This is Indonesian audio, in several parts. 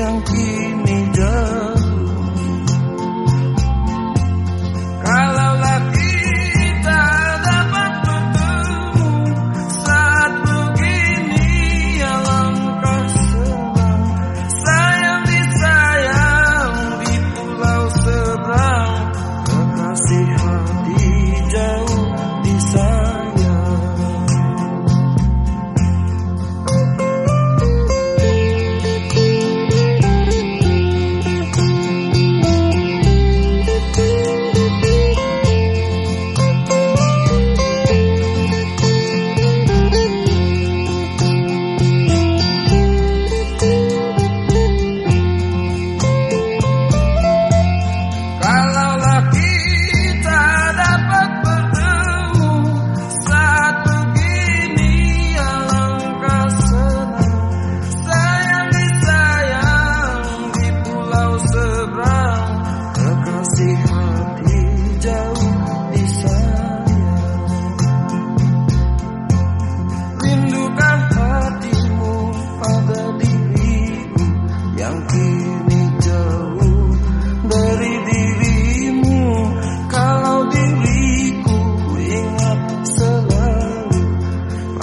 padamu kasih yang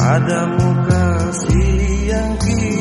padamu kasih yang kini